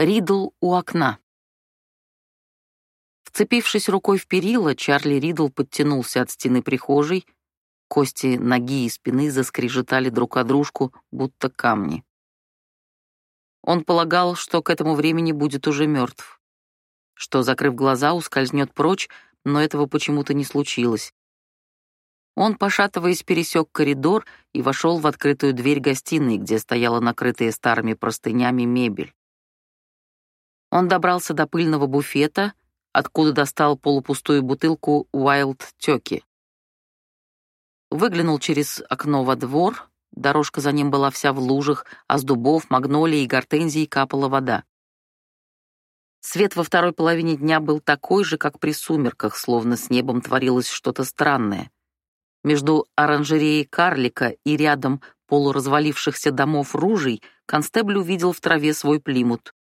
Ридл у окна. Вцепившись рукой в перила, Чарли Ридл подтянулся от стены прихожей. Кости ноги и спины заскрежетали друг о дружку, будто камни. Он полагал, что к этому времени будет уже мертв. Что, закрыв глаза, ускользнет прочь, но этого почему-то не случилось. Он, пошатываясь, пересек коридор и вошел в открытую дверь гостиной, где стояла накрытая старыми простынями мебель. Он добрался до пыльного буфета, откуда достал полупустую бутылку Wild Turkey. Выглянул через окно во двор, дорожка за ним была вся в лужах, а с дубов, магнолий и гортензий капала вода. Свет во второй половине дня был такой же, как при сумерках, словно с небом творилось что-то странное. Между оранжереей карлика и рядом полуразвалившихся домов ружей констебль увидел в траве свой плимут.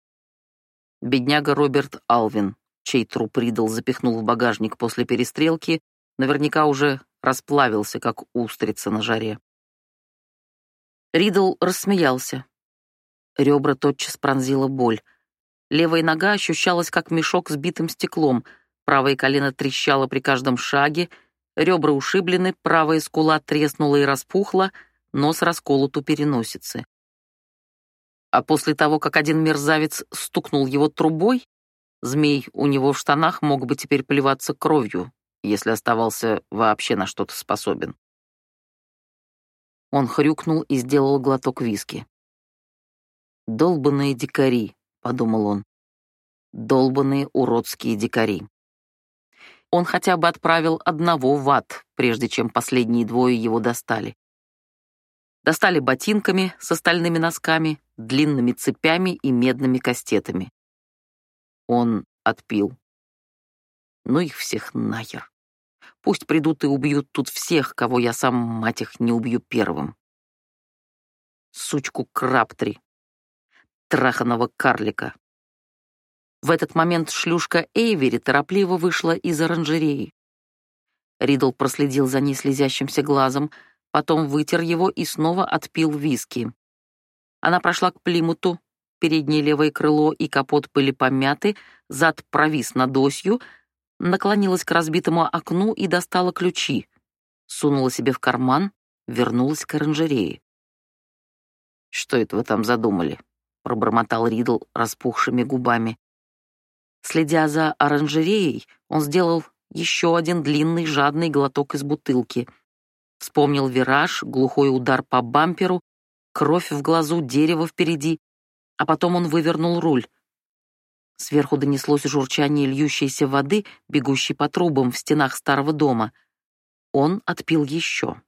Бедняга Роберт Алвин, чей труп Ридл запихнул в багажник после перестрелки, наверняка уже расплавился, как устрица на жаре. Ридл рассмеялся. Ребра тотчас пронзила боль. Левая нога ощущалась, как мешок с битым стеклом, правое колено трещало при каждом шаге, ребра ушиблены, правая скула треснула и распухла, нос расколот у переносицы а после того, как один мерзавец стукнул его трубой, змей у него в штанах мог бы теперь плеваться кровью, если оставался вообще на что-то способен. Он хрюкнул и сделал глоток виски. «Долбанные дикари», — подумал он. «Долбанные уродские дикари». Он хотя бы отправил одного в ад, прежде чем последние двое его достали. Достали ботинками с остальными носками, длинными цепями и медными кастетами. Он отпил. Ну их всех нахер. Пусть придут и убьют тут всех, кого я сам, мать их, не убью первым. Сучку Краптри. Траханого карлика. В этот момент шлюшка Эйвери торопливо вышла из оранжереи. Ридл проследил за ней слезящимся глазом, потом вытер его и снова отпил виски. Она прошла к Плимуту, переднее левое крыло и капот были помяты, зад провис над осью, наклонилась к разбитому окну и достала ключи, сунула себе в карман, вернулась к оранжерее. «Что это вы там задумали?» — пробормотал Ридл распухшими губами. Следя за оранжереей, он сделал еще один длинный жадный глоток из бутылки — Вспомнил вираж, глухой удар по бамперу, кровь в глазу, дерево впереди, а потом он вывернул руль. Сверху донеслось журчание льющейся воды, бегущей по трубам в стенах старого дома. Он отпил еще.